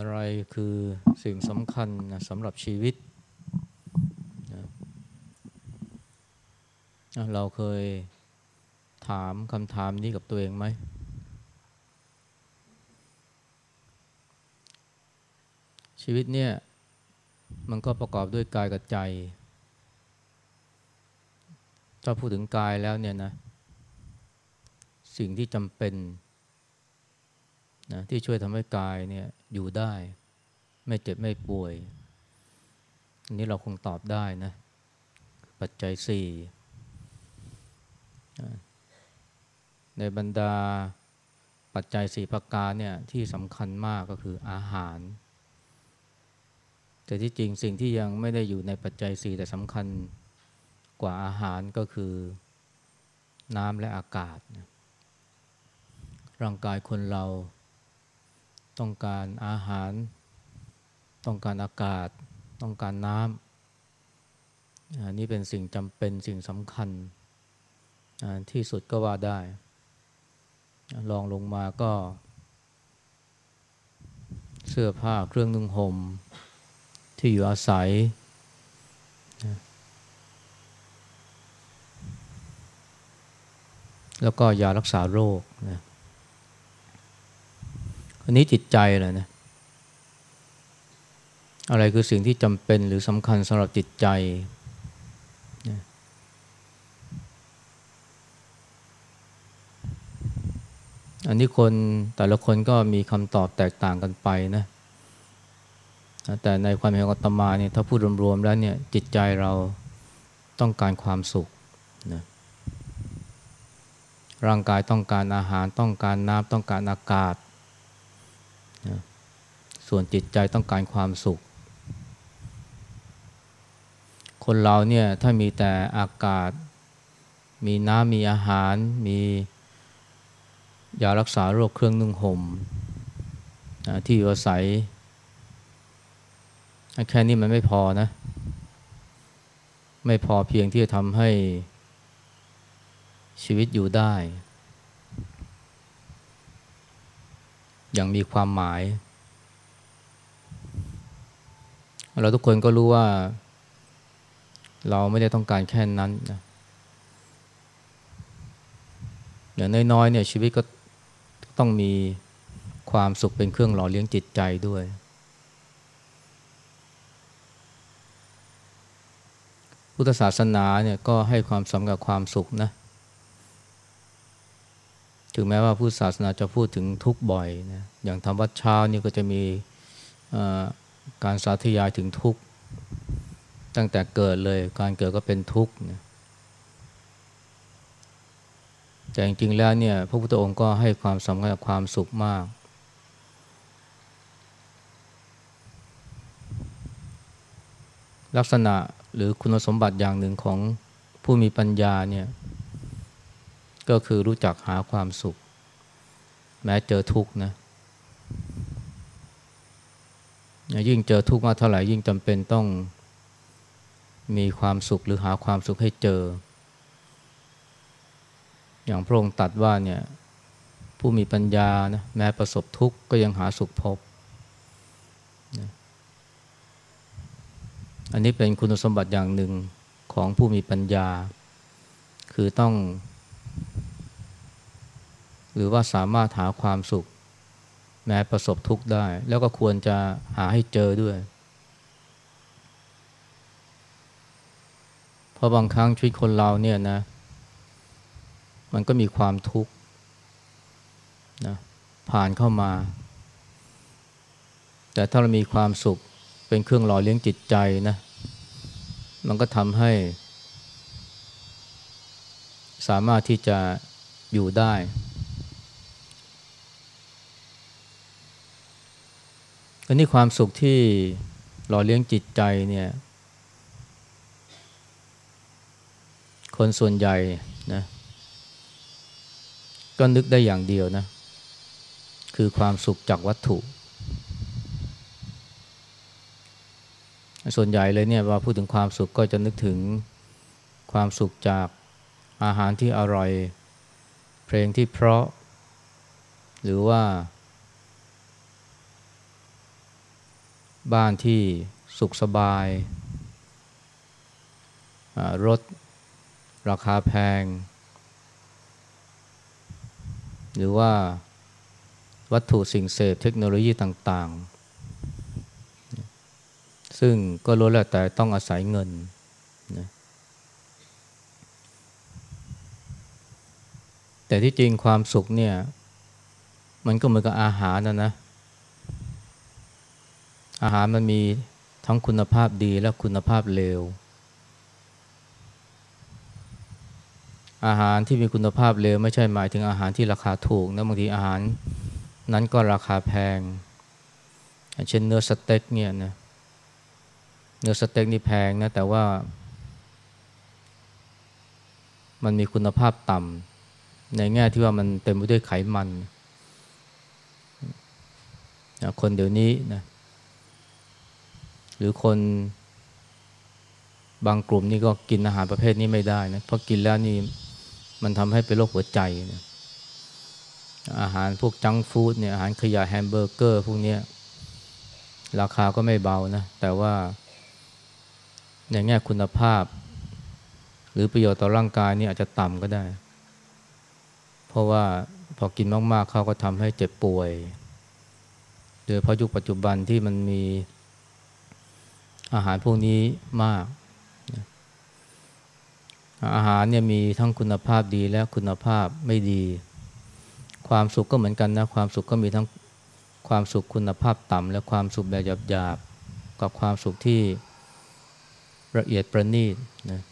อะไรคือสิ่งสำคัญนะสำหรับชีวิตนะเราเคยถามคำถามนี้กับตัวเองไหม ชีวิตเนี่ย มันก็ประกอบด้วยกายกับใจ ถ้าพูดถึงกายแล้วเนี่ยนะ สิ่งที่จำเป็น นะที่ช่วยทำให้กายเนี่ยอยู่ได้ ไม่เจ็บไม่ป่วย อันนี้เราคงตอบได้นะ ปัจจัยสี่ในบรรดาปัจจัยสี่ประการเนี่ยที่สำคัญมากก็คืออาหาร แต่ที่จริงสิ่งที่ยังไม่ได้อยู่ในปัจจัยสี่แต่สำคัญกว่าอาหารก็คือน้ำและอากาศ ร่างกายคนเรา ต้องการอาหาร ต้องการอากาศ ต้องการน้ำอันนี้เป็นสิ่งจำเป็นสิ่งสำคัญ ที่สุดก็ว่าได้ ลองลงมาก็ เสื้อผ้าเครื่องนุ่งห่มที่อยู่อาศัย แล้วก็ยารักษาโรคนะ อันนี้จิตใจแหละนะ อะไรคือสิ่งที่จำเป็นหรือสำคัญสำหรับจิตใจอันนี้คนแต่ละคนก็มีคำตอบแตกต่างกันไปนะ แต่ในความเห็นของตมาเนี่ยถ้าพูดรวมๆแล้วเนี่ยจิตใจเราต้องการความสุขนะร่างกายต้องการอาหารต้องการน้ำต้องการอากาศ ส่วนจิตใจต้องการความสุข คนเราเนี่ยถ้ามีแต่อากาศ มีน้ำมีอาหาร มียารักษาโรคเครื่องนุ่งห่มที่อยู่อาศัย แค่นี้มันไม่พอนะ ไม่พอเพียงที่จะทำให้ชีวิตอยู่ได้ อย่างมีความหมาย เราทุกคนก็รู้ว่า เราไม่ได้ต้องการแค่นั้นนะอย่างน้อยๆเนี่ยชีวิตก็ต้องมีความสุขเป็นเครื่องหล่อเลี้ยงจิตใจด้วย พุทธศาสนาเนี่ยก็ให้ความสำคัญความสุขนะถึงแม้ว่าพุทธศาสนาจะพูดถึงทุกบ่อยนะอย่างทำวัดเช้านี่ก็จะมี การสาธยายถึงทุกข์ตั้งแต่เกิดเลยการเกิดก็เป็นทุกข์แต่จริงๆแล้วเนี่ยพระพุทธองค์ก็ให้ความสำคัญกับความสุขมาก ลักษณะหรือคุณสมบัติอย่างหนึ่งของผู้มีปัญญาเนี่ยก็คือรู้จักหาความสุข แม้เจอทุกข์นะ ยิ่งเจอทุกข์มากเท่าไหร่ยิ่งจำเป็นต้องมีความสุขหรือหาความสุขให้เจอ อย่างพระองค์ตัดว่าเนี่ยผู้มีปัญญานะแม้ประสบทุกข์ก็ยังหาสุขพบอันนี้เป็นคุณสมบัติอย่างหนึ่งของผู้มีปัญญา คือต้อง หรือว่าสามารถหาความสุข แม้ประสบทุกข์ได้ แล้วก็ควรจะหาให้เจอด้วย เพราะบางครั้งชีวิตคนเราเนี่ยนะ มันก็มีความทุกข์นะผ่านเข้ามา แต่ถ้าเรามีความสุขเป็นเครื่องหล่อเลี้ยงจิตใจนะ มันก็ทำให้ สามารถที่จะอยู่ได้ อันนี้ความสุขที่หล่อเลี้ยงจิตใจเนี่ย คนส่วนใหญ่นะก็นึกได้อย่างเดียวนะ คือความสุขจากวัตถุ ส่วนใหญ่เลยเนี่ยว่าพูดถึงความสุขก็จะนึกถึงความสุขจากอาหารที่อร่อย เพลงที่เพราะ หรือว่า บ้านที่สุขสบาย รถราคาแพง หรือว่าวัตถุสิ่งเสพเทคโนโลยีต่าง ๆ ซึ่งก็รู้แล้วแต่ต้องอาศัยเงินนะแต่ที่จริงความสุขเนี่ย มันก็เหมือนกับอาหารนะนะ อาหารมันมีทั้งคุณภาพดีและคุณภาพเลว อาหารที่มีคุณภาพเลวไม่ใช่หมายถึงอาหารที่ราคาถูกนะบางทีอาหารนั้นก็ราคาแพง เช่นเนื้อสเต็กเนี่ยนะเนื้อสเต็กนี่แพงนะแต่ว่า มันมีคุณภาพต่ำในแง่ที่ว่ามันเต็มไปด้วยไขมัน คนเดี๋ยวนี้นะ หรือคนบางกลุ่มนี่ก็กินอาหารประเภทนี้ไม่ได้นะเพราะกินแล้วนี่มันทำให้เป็นโรคหัวใจนะอาหารพวกจังฟู้ดเนี่ยอาหารขยะแฮมเบอร์เกอร์พวกนี้ราคาก็ไม่เบานะ แต่ว่าในแง่คุณภาพ หรือประโยชน์ต่อร่างกายนี่อาจจะต่ำก็ได้ เพราะว่าพอกินมากๆ เขาก็ทำให้เจ็บป่วย โดยเพราะยุคปัจจุบันที่มันมี อาหารพวกนี้มาก อาหารเนี่ยมีทั้งคุณภาพดีและคุณภาพไม่ดี ความสุขก็เหมือนกันนะ ความสุขก็มีทั้งความสุขคุณภาพต่ำและความสุขแบบหยาบๆกับความสุขที่ละเอียดประณีตนะ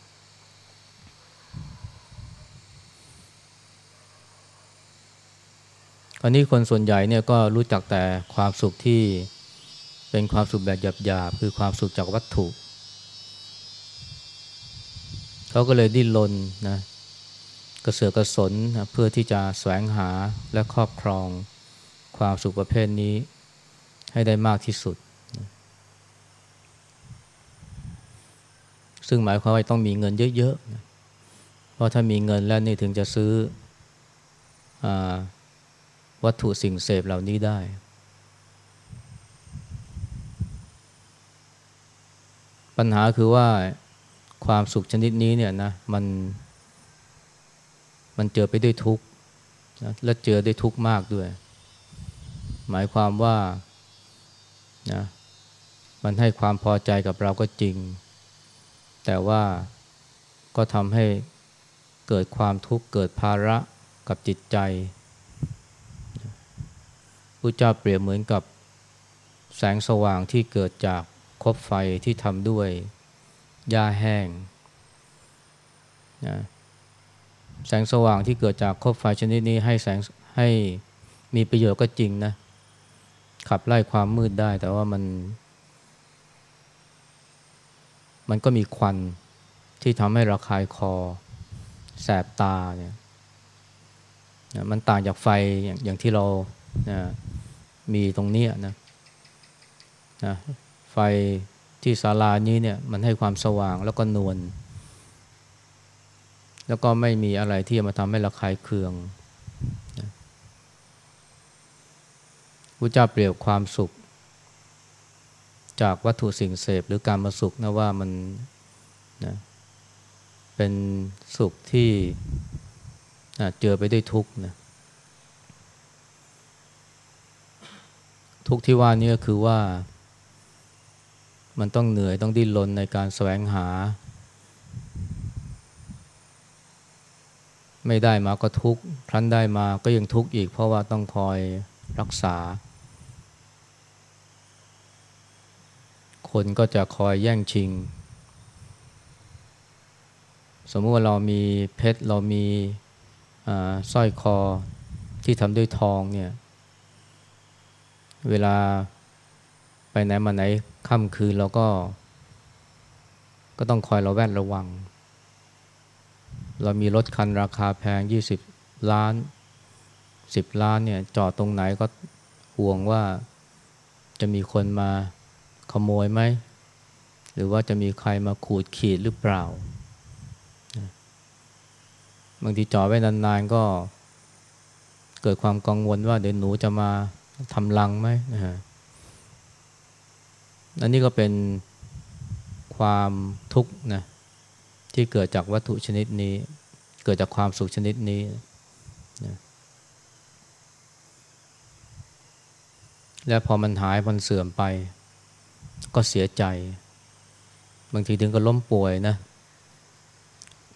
อันนี้คนส่วนใหญ่เนี่ยก็รู้จักแต่ความสุขที่ เป็นความสุขแบบหยาบๆคือความสุขจากวัตถุ เขาก็เลยดิ้นรนนะกระเสือกกระสนนะเพื่อที่จะแสวงหาและครอบครองความสุขประเภทนี้ ให้ได้มากที่สุด ซึ่งหมายความว่าต้องมีเงินเยอะๆนะเพราะถ้ามีเงินแล้วนี่ถึงจะซื้ออวัตถุสิ่งเสพเหล่านี้ได้ ปัญหาคือว่าความสุขชนิดนี้เนี่ยนะมัน มันเจอไปด้วยทุกข์นะและเจอได้ทุกข์มากด้วย หมายความว่านะมันให้ความพอใจกับเราก็จริง แต่ว่าก็ทำให้เกิดความทุกข์เกิดภาระกับจิตใจพระเจ้าเปรียบเหมือนกับแสงสว่างที่เกิดจาก บไฟที่ทำด้วยหญ้าแห้งนะแสงสว่างที่เกิดจากคบไฟชนิดนี้ให้แสงให้มีประโยชน์ก็จริงนะขับไล่ความมืดได้ แต่ว่ามัน มันก็มีควันที่ทำให้ระคายคอ แสบตาเนี่ยมันต่างจากไฟอย่างางที่เรานะมีตรงนี้นะนะ ฟที่ศาลานี้เนี่ยมันให้ความสว่างแล้วก็นวลแล้วก็ไม่มีอะไรที่จะมาทำให้ระคายเคืองพระเจ้าเปรียบความสุข จากวัตถุสิ่งเสพหรือการมาสุขนะว่ามันนะเป็นสุขที่นะเจอไปด้วยทุกข์นะทุกข์ที่ว่านี้ก็คือว่า มันต้องเหนื่อยต้องดิ้นรนในการแสวงหา ไม่ได้มาก็ทุกข์ครั้นได้มาก็ยังทุกข์อีก เพราะว่าต้องคอยรักษา คนก็จะคอยแย่งชิง สมมติว่าเรามีเพชรเรามีสร้อยคอที่ทำด้วยทองเนี่ย เวลาไปไหนมาไหน ค่ำคืนเราก็ ก็ต้องคอยเราแวดระวัง เรามีรถคันราคาแพง 20 ล้าน 10 ล้านเนี่ยจอดตรงไหนก็ห่วงว่าจะมีคนมาขโมยไหม หรือว่าจะมีใครมาขูดขีดหรือเปล่า บางทีจอดไว้นานๆก็เกิดความกังวลว่าเดี๋ยวหนูจะมาทำรังไหมนะฮะ อันนี้ก็เป็นความทุกข์นะที่เกิดจากวัตถุชนิดนี้ เกิดจากความสุขชนิดนี้นะและพอมันหายมันเสื่อมไป ก็เสียใจ บางทีถึงก็ล้มป่วยนะ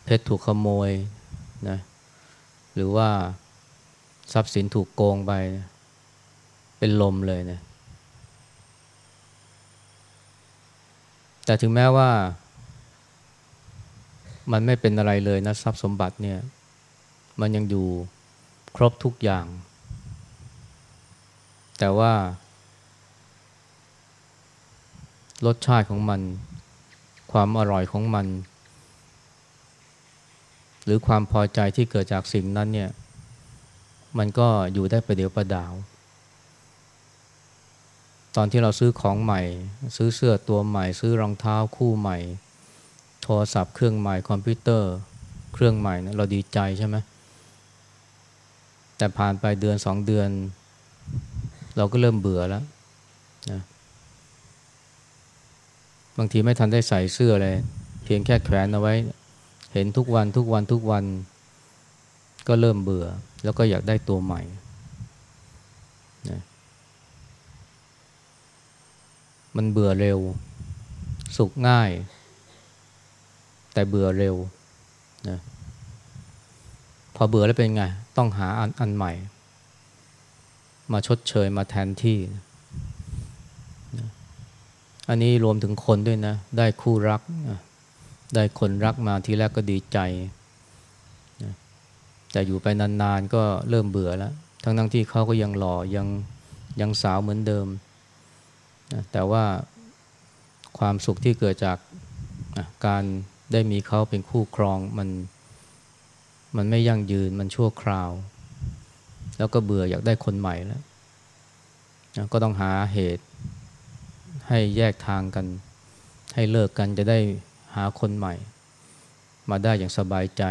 เพชรถูกขโมยนะหรือว่าทรัพย์สินถูกโกงไป เป็นลมเลยนะ แต่ถึงแม้ว่า มันไม่เป็นอะไรเลยนะทรัพย์สมบัติเนี่ย มันยังอยู่ครบทุกอย่าง แต่ว่า รสชาติของมัน ความอร่อยของมัน หรือความพอใจที่เกิดจากสิ่งนั้นเนี่ย มันก็อยู่ได้ประเดี๋ยวประดาว ตอนที่เราซื้อของใหม่ ซื้อเสื้อตัวใหม่ ซื้อรองเท้าคู่ใหม่ โทรศัพท์เครื่องใหม่คอมพิวเตอร์ เครื่องใหม่นะเราดีใจใช่ไหมแต่ผ่านไปเดือนสองเดือน เราก็เริ่มเบื่อแล้วนะบางทีไม่ทันได้ใส่เสื้อเลย เพียงแค่แขวนเอาไว้ เห็นทุกวันทุกวันทุกวัน ก็เริ่มเบื่อ แล้วก็อยากได้ตัวใหม่นะ มันเบื่อเร็ว สุกง่าย แต่เบื่อเร็วนะพอเบื่อแล้วเป็นไง ต้องหาอันอันใหม่ มาชดเชยมาแทนที่นะอันนี้รวมถึงคนด้วยนะ ได้คู่รักนะได้คนรักมาทีแรกก็ดีใจนะแต่อยู่ไปนานๆก็เริ่มเบื่อแล้ว ทั้งๆที่เขาก็ยังหล่อยังยังสาวเหมือนเดิม แต่ว่าความสุขที่เกิดจากการได้มีเขาเป็นคู่ครองมันมันไม่ยั่งยืนมันชั่วคราว แล้วก็เบื่ออยากได้คนใหม่แล้วก็ต้องหาเหตุให้แยกทางกัน ให้เลิกกันจะได้หาคนใหม่ มาได้อย่างสบายใจ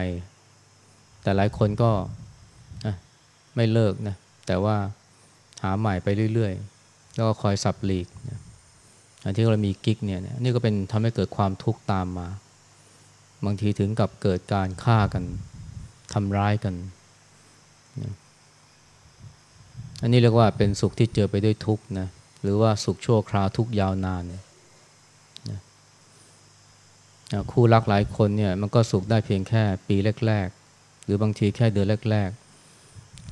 แต่หลายคนก็ไม่เลิกนะแต่ว่าหาใหม่ไปเรื่อยๆ แล้วก็คอยสับหลีกนะอันที่เรามีกิ๊กเนี่ยนี่ก็เป็นทำให้เกิดความทุกข์ตามมา บางทีถึงกับเกิดการฆ่ากันทำร้ายกันนะอันนี้เรียกว่าเป็นสุขที่เจอไปด้วยทุกข์นะหรือว่าสุขชั่วคราวทุกยาวนานนะคู่รักหลายคนเนี่ยมันก็สุขได้เพียงแค่ปีแรก ๆ หรือบางทีแค่เดือนแรกๆ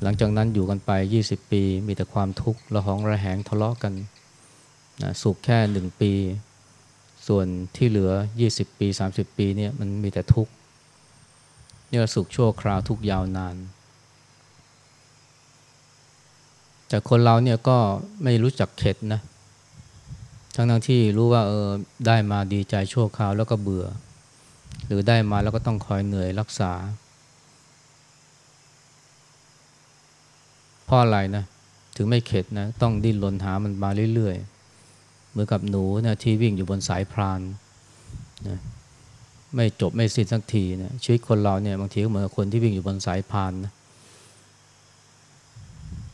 หลังจากนั้นอยู่กันไป 20 ปี มีแต่ความทุกข์ระหองระแหงทะเลาะกันนะสุขแค่หนึ่งปี ส่วนที่เหลือ 20 ปี 30 ปีเนี่ยมันมีแต่ทุกข์เนี่ยสุขชั่วคราวทุกยาวนานแต่คนเราเนี่ยก็ไม่รู้จักเข็ดนะทั้งทั้งที่รู้ว่าเออได้มาดีใจชั่วคราวแล้วก็เบื่อ หรือได้มาแล้วก็ต้องคอยเหนื่อยรักษา เพราะอะไรนะถึงไม่เข็ดนะต้องดิ้นรนหามันมาเรื่อยๆเหมือนกับหนูนะที่วิ่งอยู่บนสายพรานนะไม่จบไม่สิ้นสักทีนะชีวิตคนเราเนี่ยบางทีก็เหมือนคนที่วิ่งอยู่บนสายพานนะ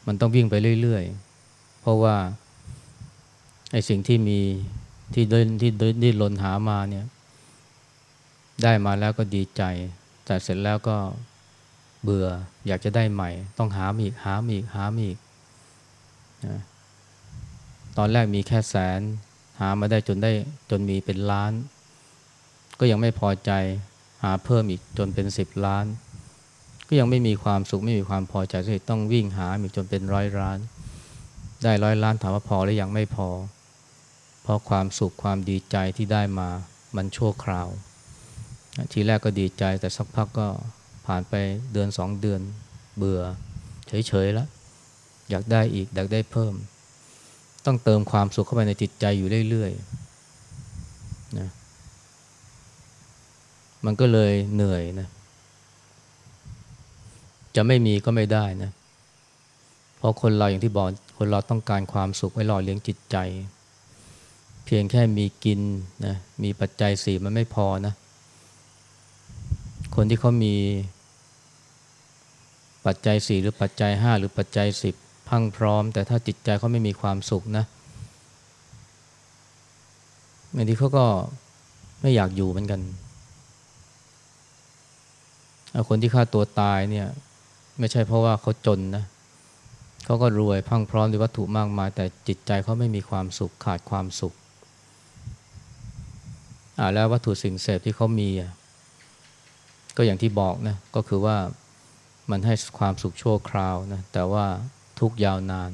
มันต้องวิ่งไปเรื่อยๆ เพราะว่าไอ้สิ่งที่มีที่ดินที่ดินที่นหามาเนี่ย ได้มาแล้วก็ดีใจ แต่เสร็จแล้วก็ เบื่ออยากจะได้ใหม่ ต้องหาอีกหาอีกหาอีกนะตอนแรกมีแค่แสน หามาได้จนได้จนมีเป็นล้าน ก็ยังไม่พอใจหาเพิ่มอีกจนเป็นสิบล้าน ก็ยังไม่มีความสุขไม่มีความพอใจเลยต้องวิ่งหามีจนเป็นร้อยล้าน ได้ร้อยล้านถามว่าพอหรือยังไม่พอ เพราะความสุขความดีใจที่ได้มามันชั่วคราว ทีแรกก็ดีใจแต่สักพักก็ ผ่านไปเดือนสองเดือนเบื่อ เฉยๆแล้ว อยากได้อีก อยากได้เพิ่ม ต้องเติมความสุขเข้าไปในจิตใจอยู่เรื่อยๆนะมันก็เลยเหนื่อยนะจะไม่มีก็ไม่ได้นะเพราะคนเราอย่างที่บอกคนเราต้องการความสุขไว้หล่อเลี้ยงจิตใจ เพียงแค่มีกินนะมีปัจจัยสี่มันไม่พอนะ คนที่เขามี ปัจจัยสี่หรือปัจจัยห้าหรือปัจจัยสิบพังพร้อม แต่ถ้าจิตใจเขาไม่มีความสุขนะบางทีเขาก็ไม่อยากอยู่เหมือนกัน คนที่ฆ่าตัวตายเนี่ยไม่ใช่เพราะว่าเขาจนนะเขาก็รวยพังพร้อมด้วยวัตถุมากมาย แต่จิตใจเขาไม่มีความสุขขาดความสุขอ่าแล้ววัตถุสิ่งเสพที่เขามี ก็อย่างที่บอกนะก็คือว่ามันให้ความสุขชั่วคราวนะแต่ว่าทุกยาวนาน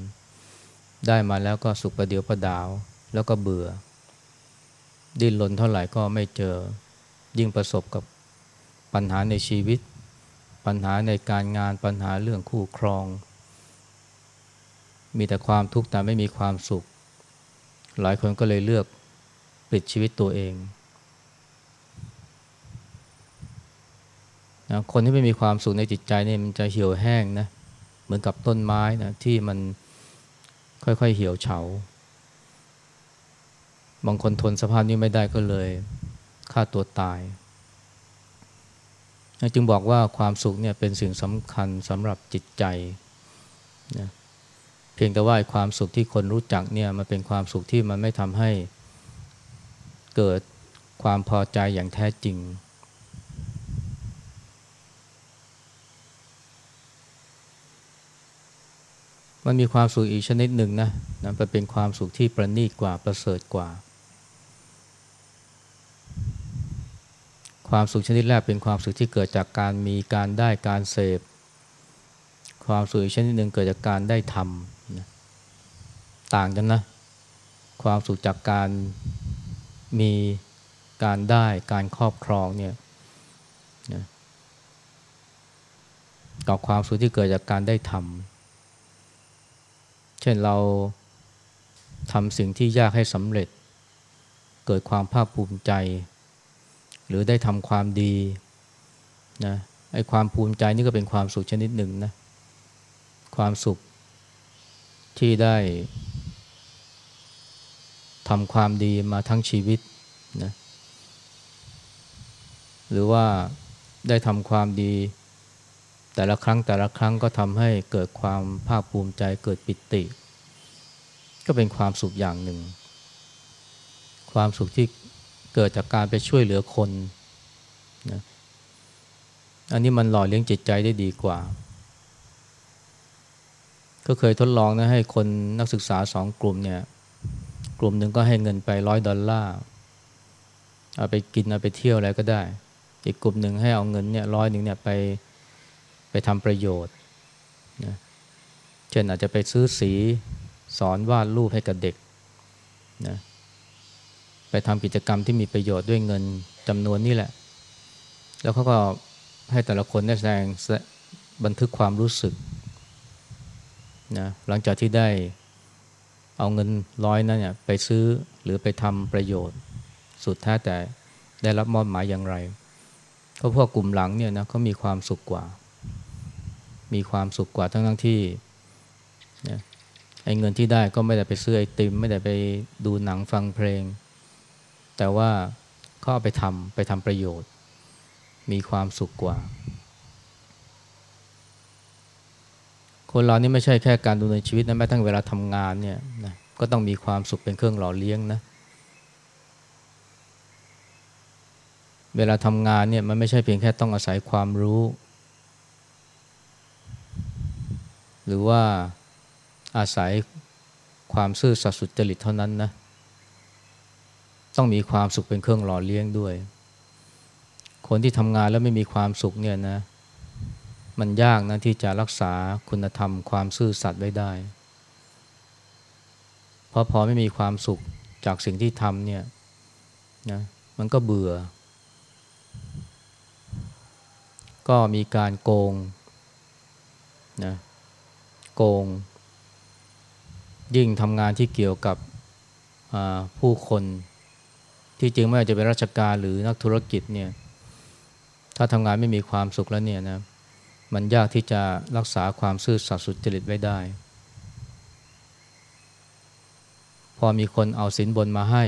ได้มาแล้วก็สุขประเดียวประดาว แล้วก็เบื่อ ดิ้นรนเท่าไหร่ก็ไม่เจอยิ่งประสบกับปัญหาในชีวิต ปัญหาในการงานปัญหาเรื่องคู่ครอง มีแต่ความทุกข์แต่ไม่มีความสุข หลายคนก็เลยเลือกปิดชีวิตตัวเอง นะคนที่ไม่มีความสุขในจิตใจนี่มันจะเหี่ยวแห้งนะเหมือนกับต้นไม้นะที่มันค่อยๆเหี่ยวเฉา บางคนทนสภาพนี้ไม่ได้ก็เลยฆ่าตัวตาย จึงบอกว่าความสุขเนี่ยเป็นสิ่งสำคัญสำหรับจิตใจนะเพียงแต่ว่าความสุขที่คนรู้จักเนี่ยมันเป็นความสุขที่มันไม่ทำให้เกิดความพอใจอย่างแท้จริง มันมีความสุขอีกชนิดหนึ่งนะนะมันเป็นความสุขที่ประณีตกว่าประเสริฐกว่า ความสุขชนิดแรกเป็นความสุขที่เกิดจากการมีการได้การเสพ ความสุขอีกชนิดหนึ่งเกิดจากการได้ทำนะต่างกันนะ ความสุขจากการมีการได้การครอบครองเนี่ยนะกับความสุขที่เกิดจากการได้ทำ เช่นเราทำสิ่งที่ยากให้สำเร็จ เกิดความภาคภูมิใจ หรือได้ทำความดีนะไอ้ความภูมิใจนี่ก็เป็นความสุขชนิดหนึ่งนะความสุขที่ได้ทำความดีมาทั้งชีวิตนะหรือว่าได้ทำความดี แต่ละครั้งแต่ละครั้งก็ทำให้เกิดความภาคภูมิใจเกิดปิติ ก็เป็นความสุขอย่างหนึ่ง ความสุขที่เกิดจากการไปช่วยเหลือคนนะอันนี้มันหล่อเลี้ยงจิตใจได้ดีกว่า ก็เคยทดลองนะให้คนนักศึกษาสองกลุ่มเนี่ย กลุ่มหนึ่งก็ให้เงินไปร้อยดอลลาร์เอาไปกินเอาไปเที่ยวอะไรก็ได้ อีกกลุ่มหนึ่งให้เอาเงินเนี่ยร้อยหนึ่งเนี่ยไป ไปทำประโยชน์นะเช่นอาจจะไปซื้อสีสอนวาดรูปให้กับเด็กนะไปทำกิจกรรมที่มีประโยชน์ด้วยเงินจำนวนนี้แหละ แล้วเขาก็ให้แต่ละคนได้แสดงบันทึกความรู้สึกนะหลังจากที่ได้เอาเงินร้อยนั้นเนี่ยไปซื้อหรือไปทำประโยชน์ สุดแท้แต่ได้รับมอบหมายอย่างไร เพราะพวกกลุ่มหลังเนี่ยนะเขามีความสุขกว่า มีความสุขกว่าทั้งทั้งที่ไอ้เงินที่ได้ก็ไม่ได้ไปซื้อไอติม ไม่ได้ไปดูหนังฟังเพลง แต่ว่าเขาเอาไปทำไปทำประโยชน์ มีความสุขกว่า คนเรานี่ไม่ใช่แค่การดูในชีวิตนะแม้ทั้งเวลาทำงานเนี่ยนะก็ต้องมีความสุขเป็นเครื่องหล่อเลี้ยงนะเวลาทำงานเนี่ยมันไม่ใช่เพียงแค่ต้องอาศัยความรู้ หรือว่าอาศัยความซื่อสัตย์สุจริตเท่านั้นนะ ต้องมีความสุขเป็นเครื่องหล่อเลี้ยงด้วย คนที่ทำงานแล้วไม่มีความสุขเนี่ยนะ มันยากนะที่จะรักษาคุณธรรม ความซื่อสัตย์ไว้ได้ เพราะพอไม่มีความสุขจากสิ่งที่ทำเนี่ยนะมันก็เบื่อ ก็มีการโกงนะ โกง ยิ่งทำงานที่เกี่ยวกับผู้คน ที่จริงไม่ว่าจะเป็นราชการหรือนักธุรกิจเนี่ยถ้าทำงานไม่มีความสุขแล้วเนี่ยนะมันยากที่จะรักษาความซื่อสัตย์สุจริตไว้ได้ พอมีคนเอาสินบนมาให้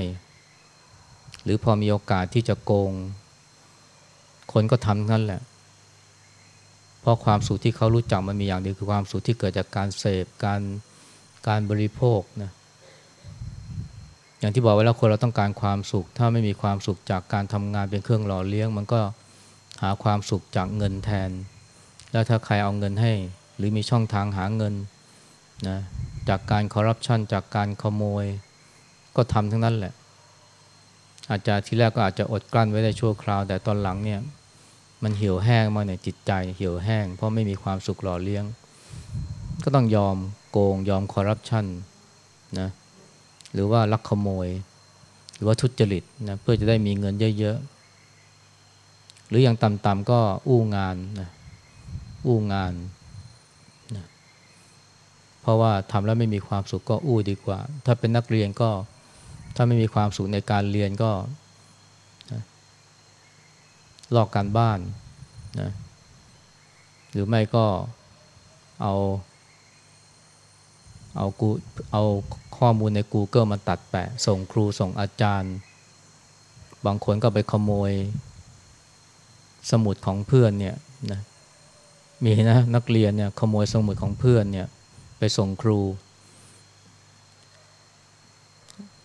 หรือพอมีโอกาสที่จะโกง คนก็ทำนั่นแหละ เพราะความสุขที่เขารู้จักมันมีอย่างเดียวคือความสุขที่เกิดจากการเสพการการบริโภคนะอย่างที่บอกไว้แล้วคนเราต้องการความสุข ถ้าไม่มีความสุขจากการทำงานเป็นเครื่องหล่อเลี้ยง มันก็หาความสุขจากเงินแทน แล้วถ้าใครเอาเงินให้ หรือมีช่องทางหาเงินนะจากการคอร์รัปชันจากการขโมย ก็ทำทั้งนั้นแหละ อาจจะทีแรกก็อาจจะอดกลั้นไว้ได้ชั่วคราว แต่ตอนหลังเนี่ย มันเหี่ยวแห้งมาเนี่ยจิตใจเหี่ยวแห้ง เพราะไม่มีความสุขหล่อเลี้ยง ก็ต้องยอมโกงยอมคอร์รัปชันนะหรือว่าลักขโมย หรือว่าทุจริตนะเพื่อจะได้มีเงินเยอะๆ หรืออย่างต่ำๆก็อู้งานนะอู้งานนะเพราะว่าทำแล้วไม่มีความสุขก็อู้ดีกว่า ถ้าเป็นนักเรียนก็ถ้าไม่มีความสุขในการเรียนก็ ลอกการบ้านนะหรือไม่ก็เอาเอากูเอาข้อมูลใน Google มาตัดแปะ ส่งครูส่งอาจารย์ บางคนก็ไปขโมย สมุดของเพื่อนเนี่ยนะมีนะนักเรียนเนี่ยขโมยสมุดของเพื่อนเนี่ยไปส่งครู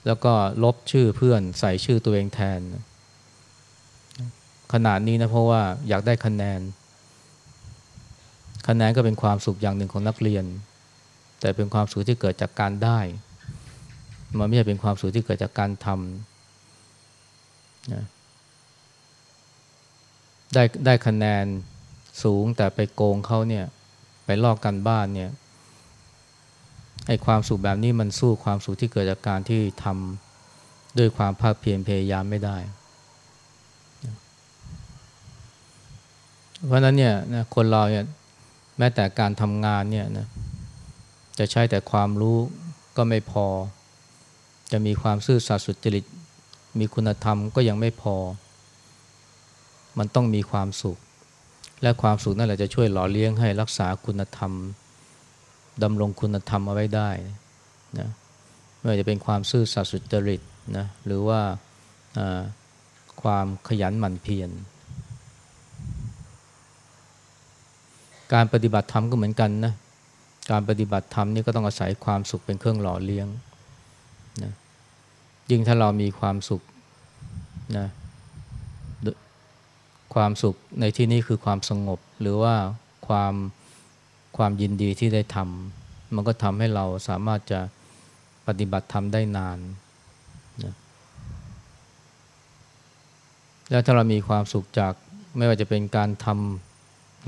แล้วก็ลบชื่อเพื่อนใส่ชื่อตัวเองแทน ขนาดนี้นะเพราะว่าอยากได้คะแนน คะแนนก็เป็นความสุขอย่างหนึ่งของนักเรียน แต่เป็นความสุขที่เกิดจากการได้ มันไม่ใช่เป็นความสุขที่เกิดจากการทำนะได้ได้คะแนนสูงแต่ไปโกงเขาเนี่ยไปลอกกันบ้านเนี่ยไอ้ความสุขแบบนี้มันสู้ความสุขที่เกิดจากการที่ทำด้วยความภาคเพียรพยายามไม่ได้ เพราะนั้นเนี่ยนะคนเราเนี่ยแม้แต่การทำงานเนี่ยนะจะใช้แต่ความรู้ก็ไม่พอ จะมีความซื่อสัตย์สุจริต มีคุณธรรมก็ยังไม่พอ มันต้องมีความสุข และความสุขนั่นแหละจะช่วยหล่อเลี้ยงให้รักษาคุณธรรมดำรงคุณธรรมเอาไว้ได้นะไม่ว่าจะเป็นความซื่อสัตย์สุจริตนะหรือว่าความขยันหมั่นเพียร การปฏิบัติธรรมก็เหมือนกันนะการปฏิบัติธรรมนี่ก็ต้องอาศัยความสุขเป็นเครื่องหล่อเลี้ยงนะยิ่งถ้าเรามีความสุขนะความสุขในที่นี้คือความสงบ หรือว่าความความยินดีที่ได้ทำมันก็ทำให้เราสามารถจะปฏิบัติธรรมได้นานนะแล้วถ้าเรามีความสุขจากไม่ว่าจะเป็นการทำ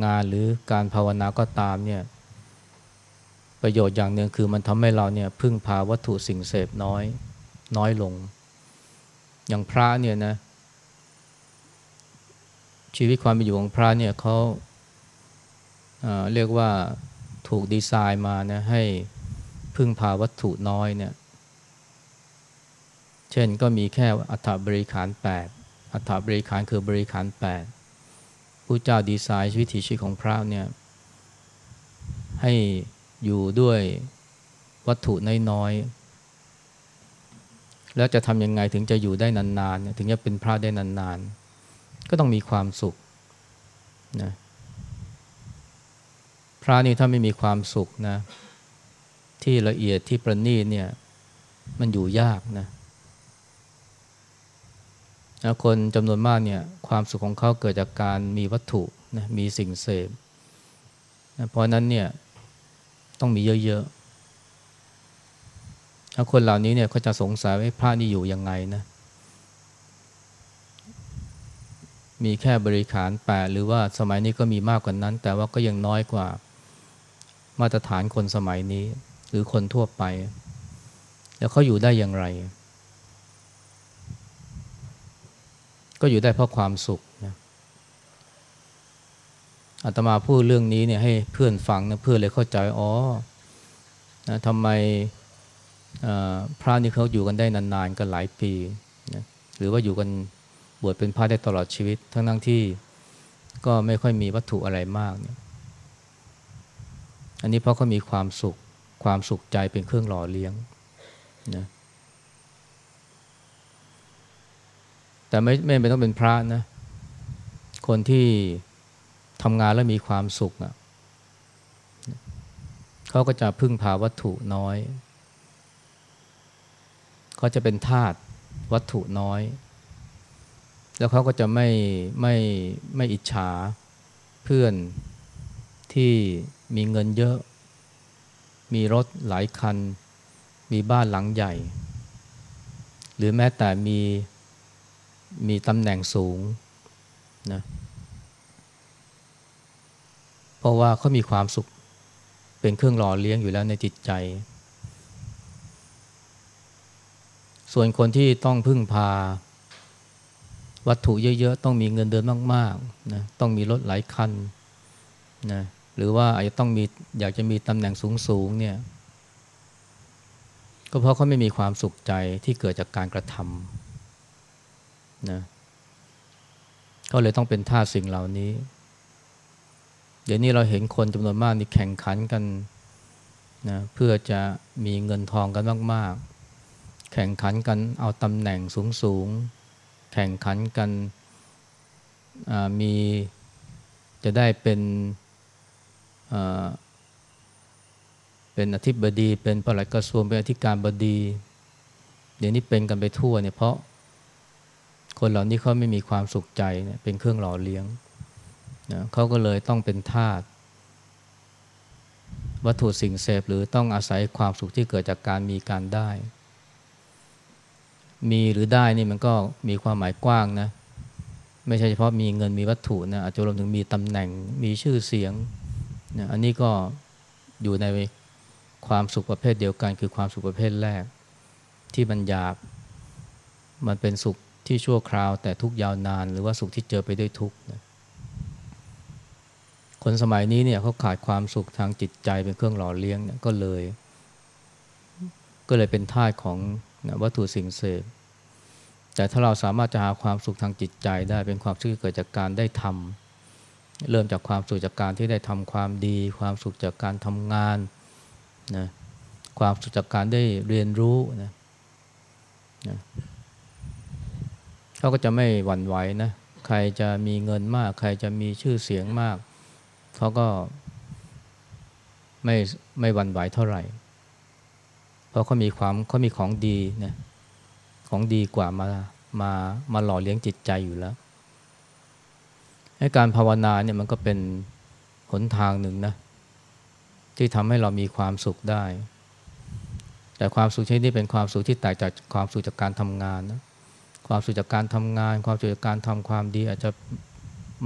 งานหรือการภาวนาก็ตามเนี่ยประโยชน์อย่างหนึ่งคือมันทำให้เราเนี่ยพึ่งพาวัตถุสิ่งเสพน้อย น้อยลง อย่างพระเนี่ยนะ ชีวิตความเป็นอยู่ของพระเนี่ยเขาเรียกว่าถูกดีไซน์มานะให้พึ่งพาวัตถุน้อยเนี่ยเช่นก็มีแค่อัฐบริขาร 8 อัฐบริขารคือบริขาร 8 ผู้เจ้าดีไซน์วิถีชีวิตของพระเนี่ยให้อยู่ด้วยวัตถุน้อยๆ แล้วจะทำยังไงถึงจะอยู่ได้นานๆ ถึงจะเป็นพระได้นานๆ ก็ต้องมีความสุขนะพระนี่ถ้าไม่มีความสุขนะที่ละเอียดที่ประณีตเนี่ยมันอยู่ยากนะ นะคนจำนวนมากเนี่ยความสุขของเขาเกิดจากการมีวัตถุนะมีสิ่งเสพนะเพราะนั้นเนี่ยต้องมีเยอะๆถ้าคนเหล่านี้เนี่ยเขาจะสงสัยว่าพระนี่อยู่ยังไงนะมีแค่บริขารแปดหรือว่าสมัยนี้ก็มีมากกว่านั้น แต่ว่าก็ยังน้อยกว่ามาตรฐานคนสมัยนี้ หรือคนทั่วไป แล้วเขาอยู่ได้อย่างไร ก็อยู่ได้เพราะความสุขนะอาตมาพูดเรื่องนี้เนี่ยให้เพื่อนฟังนะเพื่อนเลยเข้าใจอ๋อนะทำไมพระนี่เขาอยู่กันได้นานๆกันหลายปีนะหรือว่าอยู่กันบวชเป็นพระได้ตลอดชีวิต ทั้งทั้งที่ก็ไม่ค่อยมีวัตถุอะไรมากเนี่ยอันนี้เพราะเขามีความสุขความสุขใจเป็นเครื่องหล่อเลี้ยงนะ แต่ไม่ไม่เป็นต้องเป็นพระนะ คนที่ทำงานแล้วมีความสุขอะเขาก็จะพึ่งพาวัตถุน้อยเขาจะเป็นทาสวัตถุน้อย แล้วเขาก็จะไม่ไม่ไม่อิจฉาเพื่อนที่มีเงินเยอะ มีรถหลายคัน มีบ้านหลังใหญ่ หรือแม้แต่มี มีตำแหน่งสูงนะเพราะว่าเขามีความสุขเป็นเครื่องหล่อเลี้ยงอยู่แล้วในจิตใจ ส่วนคนที่ต้องพึ่งพา วัตถุเยอะๆ ต้องมีเงินเดือนมากๆนะต้องมีรถหลายคันนะหรือว่าอาจจะต้องมีอยากจะมีตำแหน่งสูงๆเนี่ยก็เพราะเขาไม่มีความสุขใจที่เกิดจากการกระทำ นะก็เลยต้องเป็นท่าสิ่งเหล่านี้ เดี๋ยวนี้เราเห็นคนจำนวนมากนี่แข่งขันกันนะเพื่อจะมีเงินทองกันมากๆ แข่งขันกันเอาตำแหน่งสูงๆ แข่งขันกันมีจะได้เป็นเป็นอธิบดี เป็นปลัดกระทรวงเป็นอธิการบดี เดี๋ยวนี้เป็นกันไปทั่วเนี่ยเพราะ คนเหล่านี้เขาไม่มีความสุขใจเนี่ยเป็นเครื่องหล่อเลี้ยงนะเขาก็เลยต้องเป็นทาสวัตถุสิ่งเสพหรือต้องอาศัยความสุขที่เกิดจากการมีการได้ มีหรือได้นี่มันก็มีความหมายกว้างนะ ไม่ใช่เฉพาะมีเงินมีวัตถุนะอาจจะรวมถึงมีตำแหน่งมีชื่อเสียงนะอันนี้ก็อยู่ในความสุขประเภทเดียวกัน คือความสุขประเภทแรก ที่มันหยาบมันเป็นสุข ที่ชั่วคราวแต่ทุกยาวนาน หรือว่าสุขที่เจอไปด้วยทุกนะคนสมัยนี้เนี่ยเขาขาดความสุขทางจิตใจเป็นเครื่องหล่อเลี้ยงเนี่ยก็เลย ก็เลยเป็นท่าของนะวัตถุสิ่งเสพแต่ถ้าเราสามารถจะหาความสุขทางจิตใจได้เป็นความสุขที่เกิดจากการได้ทำเริ่มจากความสุขจากการที่ได้ทำความดี ความสุขจากการทำงานนะความสุขจากการได้เรียนรู้นะนะ เขาก็จะไม่หวั่นไหวนะใครจะมีเงินมาก ใครจะมีชื่อเสียงมาก เขาก็ไม่ไม่หวั่นไหวเท่าไหร่ เพราะเขามีความเขามีของดีนะของดีกว่ามามามาหล่อเลี้ยงจิตใจอยู่แล้วให้การภาวนาเนี่ยมันก็เป็นหนทางหนึ่งนะที่ทำให้เรามีความสุขได้ แต่ความสุขชนิดนี้เป็นความสุขที่แตกจากความสุขจากการทำงานนะ ความสุขจากการทำงาน ความสุขจากการทำความดี อาจจะ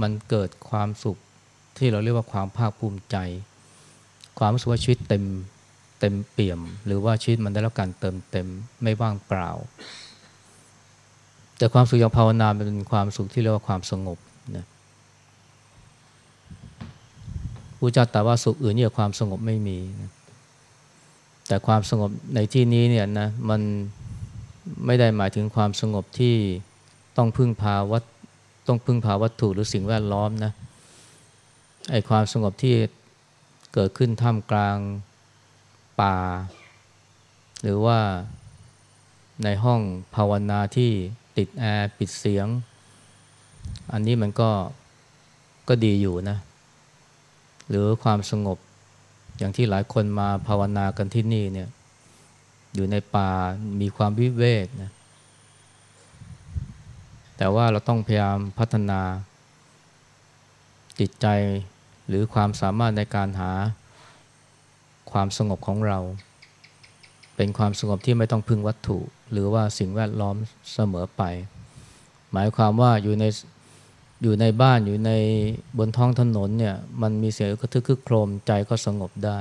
มันเกิดความสุขที่เราเรียกว่าความภาคภูมิใจ ความรู้สึกว่าชีวิตเต็มเต็มเปี่ยม หรือว่าชีวิตมันได้รับการเติมเต็มไม่ว่างเปล่า แต่ความสุขอย่างภาวนาเป็นความสุขที่เรียกว่าความสงบนะผู้เจ้าแต่ว่าสุขอื่นเนี่ยความสงบไม่มีนะแต่ความสงบในที่นี้เนี่ยนะมัน ไม่ได้หมายถึงความสงบที่ต้องพึ่งพาวัตต้องพึ่งพาวัตถุหรือสิ่งแวดล้อมนะไอความสงบที่เกิดขึ้นท่ามกลางป่า หรือว่าในห้องภาวนาที่ติดแอร์ปิดเสียง อันนี้มันก็ก็ดีอยู่นะ หรือความสงบอย่างที่หลายคนมาภาวนากันที่นี่เนี่ย อยู่ในป่ามีความวิเวกนะแต่ว่าเราต้องพยายามพัฒนา จิตใจหรือความสามารถในการหาความสงบของเรา เป็นความสงบที่ไม่ต้องพึ่งวัตถุ หรือว่าสิ่งแวดล้อมเสมอไป หมายความว่าอยู่ในอยู่ในบ้านอยู่ในบนท้องถนนเนี่ยมันมีเสียงกระทึกคึกโครมใจก็สงบได้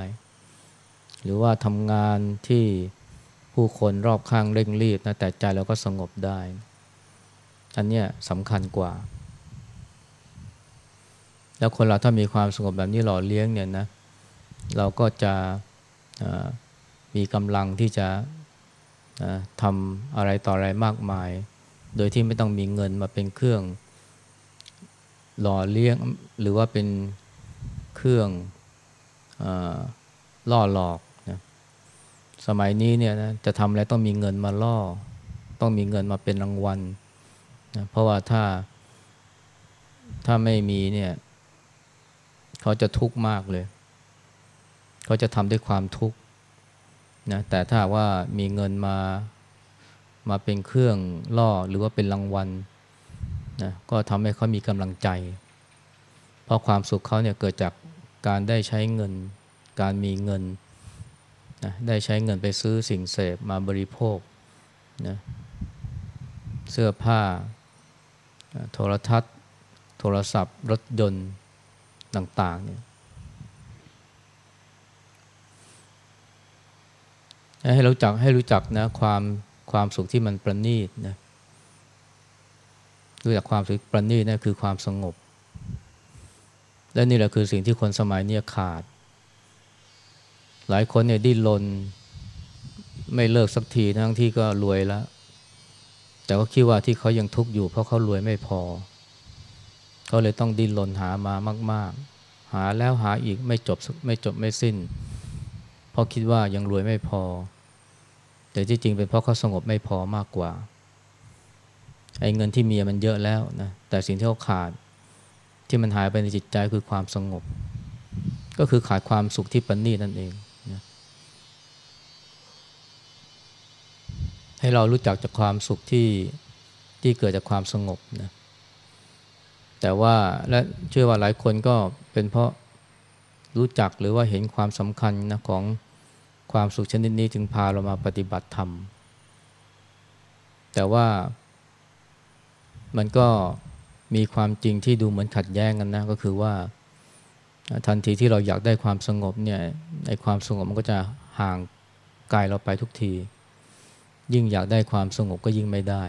หรือว่าทำงานที่ ผู้คนรอบข้างเร่งรีบนะแต่ใจเราก็สงบได้ อันนี้สำคัญกว่า แล้วคนเราถ้ามีความสงบแบบนี้หล่อเลี้ยงเนี่ยนะเราก็จะมีกำลังที่จะทำอะไรต่ออะไรมากมาย โดยที่ไม่ต้องมีเงินมาเป็นเครื่องหล่อเลี้ยงหรือว่าเป็นเครื่องอล่อหลอก สมัยนี้เนี่ยนะจะทำอะไรต้องมีเงินมาล่อ ต้องมีเงินมาเป็นรางวัลนะเพราะว่าถ้า ถ้าไม่มีเนี่ย เขาจะทุกข์มากเลย เขาจะทำด้วยความทุกข์นะแต่ถ้าว่ามีเงินมามาเป็นเครื่องล่อหรือว่าเป็นรางวัลนะก็ทำให้เขามีกำลังใจ เพราะความสุขเขาเนี่ยเกิดจากการได้ใช้เงิน การมีเงิน นะได้ใช้เงินไปซื้อสิ่งเสพมาบริโภคนะเสื้อผ้า โทรทัศน์ โทรศัพท์ รถยนต์ต่างๆเนี่ยให้รู้จักให้รู้จักนะความความสุขที่มันประณีตนะรู้จักความสุขประณีตนะคือความสงบ และนี่แหละคือสิ่งที่คนสมัยนี้ขาด หลายคนเนี่ยดิ้นรนไม่เลิกสักทีทั้งที่ก็รวยแล้ว แต่ก็คิดว่าที่เขายังทุกข์อยู่เพราะเขารวยไม่พอ เขาเลยต้องดิ้นรนหามามาก ๆ หาแล้วหาอีกไม่จบไม่จบไม่สิ้น เพราะคิดว่ายังรวยไม่พอ แต่ที่จริงเป็นเพราะเขาสงบไม่พอมากกว่าไอ้เงินที่มีมันเยอะแล้วนะแต่สิ่งที่เขาขาดที่มันหายไปในจิตใจคือความสงบ ก็คือขาดความสุขที่ปณีนั่นเองนะ ให้เรารู้จักจากความสุขที่ที่เกิดจากความสงบนะแต่ว่าและเชื่อว่าหลายคนก็เป็นเพราะรู้จักหรือว่าเห็นความสำคัญนะของความสุขชนิดนี้จึงพาเรามาปฏิบัติธรรม แต่ว่ามันก็มีความจริงที่ดูเหมือนขัดแย้งกันนะก็คือว่าทันทีที่เราอยากได้ความสงบเนี่ยในความสงบมันก็จะห่างไกายเราไปทุกที ยิ่งอยากได้ความสงบก็ยิ่งไม่ได้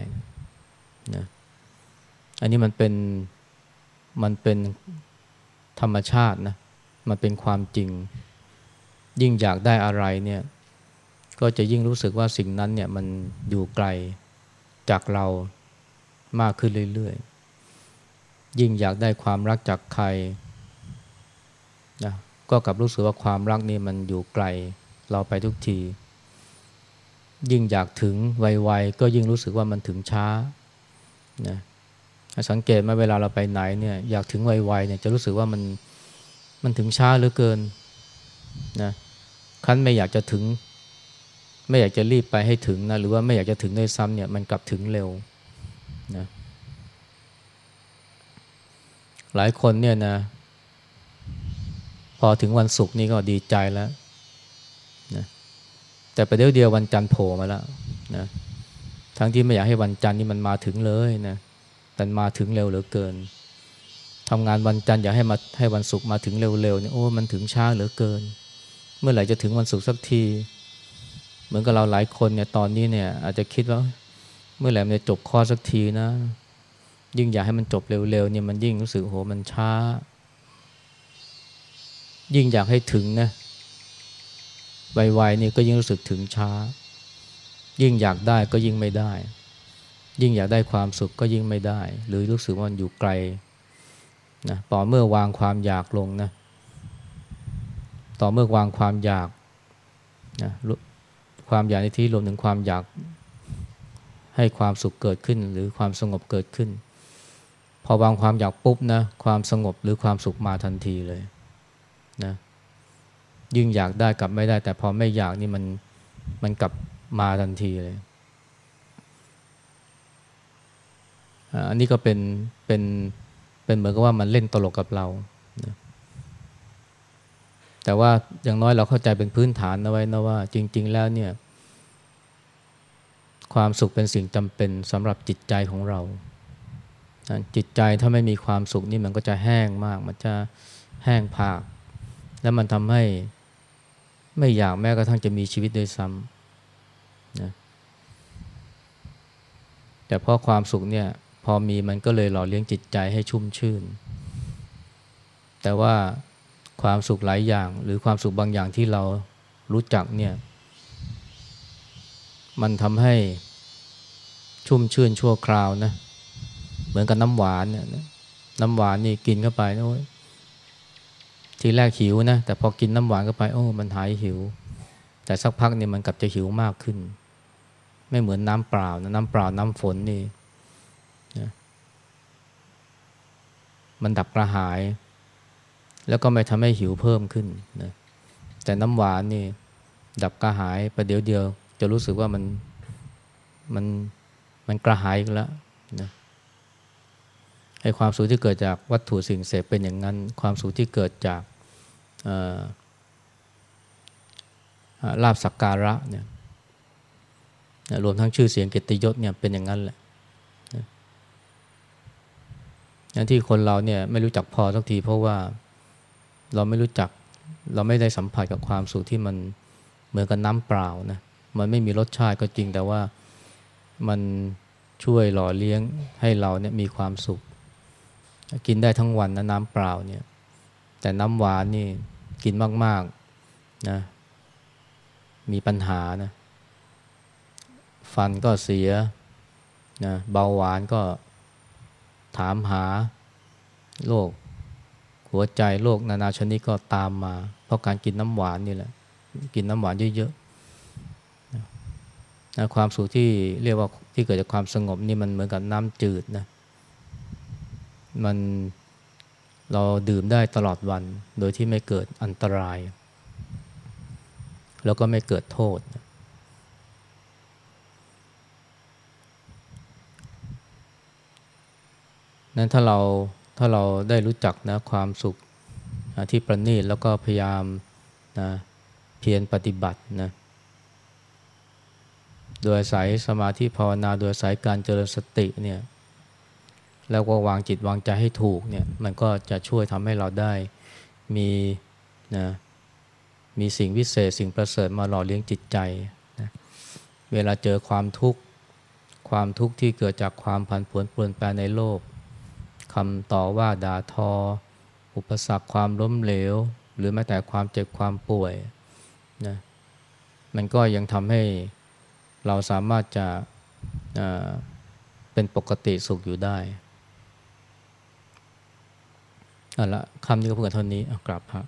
นะอันนี้มันเป็นมันเป็นธรรมชาตินะมันเป็นความจริง ยิ่งอยากได้อะไรเนี่ยก็จะยิ่งรู้สึกว่าสิ่งนั้นเนี่ยมันอยู่ไกลจากเรามากขึ้นเรื่อยๆ ยิ่งอยากได้ความรักจากใครนะก็กลับรู้สึกว่าความรักนี่มันอยู่ไกลเราไปทุกที ยิ่งอยากถึงไวๆก็ยิ่งรู้สึกว่ามันถึงช้านะสังเกตไหมเวลาเราไปไหนเนี่ยอยากถึงไวๆเนี่ยจะรู้สึกว่ามันมันถึงช้าเหลือเกินนะคันไม่อยากจะถึง ไม่อยากจะรีบไปให้ถึงนะหรือว่าไม่อยากจะถึงด้วยซ้ำเนี่ยมันกลับถึงเร็วนะหลายคนเนี่ยนะพอถึงวันศุกร์นี่ก็ดีใจแล้ว แต่ประเดี๋ยวเดียววันจันทร์โผล่มาแล้วนะทั้งที่ไม่อยากให้วันจันทร์นี่มันมาถึงเลยนะแต่มาถึงเร็วเหลือเกินทำงานวันจันทร์อยากให้มาให้วันศุกร์มาถึงเร็วๆเนี่ยโอ้มันถึงช้าเหลือเกิน เมื่อไหร่จะถึงวันศุกร์สักที เหมือนกับเราหลายคนเนี่ยตอนนี้เนี่ย อาจจะคิดว่า เมื่อไหร่มันจะจบข้อสักทีนะ ยิ่งอยากให้มันจบเร็วๆเนี่ยมันยิ่งรู้สึกโหมันช้า ยิ่งอยากให้ถึงนะ ไวๆนี่ก็ยิ่งรู้สึกถึงช้า ยิ่งอยากได้ก็ยิ่งไม่ได้ ยิ่งอยากได้ความสุขก็ยิ่งไม่ได้ หรือรู้สึกว่ามันอยู่ไกลนะต่อเมื่อวางความอยากลงนะต่อเมื่อวางความอยากนะความอยากในที่รวมถึงความอยากให้ความสุขเกิดขึ้น หรือความสงบเกิดขึ้น พอวางความอยากปุ๊บนะความสงบหรือความสุขมาทันทีเลยนะ ยิ่งอยากได้กลับไม่ได้ แต่พอไม่อยากนี่มันมันกลับมาทันทีเลยอันนี้ก็เป็นเป็นเป็นเหมือนกับว่ามันเล่นตลกกับเรานะแต่ว่าอย่างน้อยเราเข้าใจเป็นพื้นฐานนะไว้นะว่า จริง ๆ แล้วเนี่ย ความสุขเป็นสิ่งจำเป็นสำหรับจิตใจของเรา จิตใจถ้าไม่มีความสุขนี่มันก็จะแห้งมาก มันจะแห้งผาก แล้วมันทำให้ ไม่อยากแม้กระทั่งจะมีชีวิตด้วยซ้ำนะแต่เพราะความสุขเนี่ยพอมีมันก็เลยหล่อเลี้ยงจิตใจให้ชุ่มชื่น แต่ว่าความสุขหลายอย่างหรือความสุขบางอย่างที่เรารู้จักเนี่ย มันทำให้ชุ่มชื่นชั่วคราวนะ เหมือนกับน้ำหวานเนี่ยน้ำหวานนี่กินเข้าไปนะ ทีแรกหิวนะ แต่พอกินน้ำหวานเข้าไป โอ้ มันหายหิว แต่สักพักนี่มันกลับจะหิวมากขึ้น ไม่เหมือนน้ำเปล่านะน้ำเปล่าน้ำฝนนี่นะมันดับกระหาย แล้วก็ไม่ทำให้หิวเพิ่มขึ้นนะแต่น้ำหวานนี่ ดับกระหายประเดี๋ยวเดียว จะรู้สึกว่ามันมันมันกระหายอีกแล้วนะไอ้ความสุขที่เกิดจากวัตถุสิ่งเสพเป็นอย่างนั้น ความสุขที่เกิดจาก ลาบสักการะเนี่ยรวมทั้งชื่อเสียงเกียรติยศเนี่ยเป็นอย่างนั้นแหละนั่นที่คนเราเนี่ยไม่รู้จักพอสักทีเพราะว่าเราไม่รู้จักเราไม่ได้สัมผัสกับความสุขที่มันเหมือนกับน้ำเปล่านะมันไม่มีรสชาติก็จริงแต่ว่ามันช่วยหล่อเลี้ยงให้เราเนี่ยมีความสุข กินได้ทั้งวันนะน้ำเปล่าเนี่ยแต่น้ำหวานนี่ กินมากๆนะมีปัญหานะฟันก็เสียนะเบาหวานก็ถามหาโรคหัวใจโรคนานาชนิดก็ตามมา เพราะการกินน้ำหวานนี่แหละ กินน้ำหวานเยอะๆนะความสุขที่เรียกว่าที่เกิดจากความสงบนี่มันเหมือนกับน้ำจืดนะมัน เราดื่มได้ตลอดวัน โดยที่ไม่เกิดอันตราย แล้วก็ไม่เกิดโทษ นั้นถ้าเราถ้าเราได้รู้จักนะความสุขที่ประณีตแล้วก็พยายามนะเพียรปฏิบัตินะโดยสายสมาธิภาวนาโดยสายการเจริญสติเนี่ย แล้วก็วางจิตวางใจให้ถูกเนี่ยมันก็จะช่วยทำให้เราได้มีนะมีสิ่งวิเศษสิ่งประเสริฐมาหล่อเลี้ยงจิตใจนะเวลาเจอความทุกข์ความทุกข์ที่เกิดจากความผันผวนเปลี่ยนแปลงในโลกคำต่อว่าด่าทอ อุปสรรคความล้มเหลว หรือแม้แต่ความเจ็บความป่วยนะมันก็ยังทำให้เราสามารถจะเป็นปกติสุขอยู่ได้ เอาละคำนี้ก็พูดกันเท่านี้กลับฮะ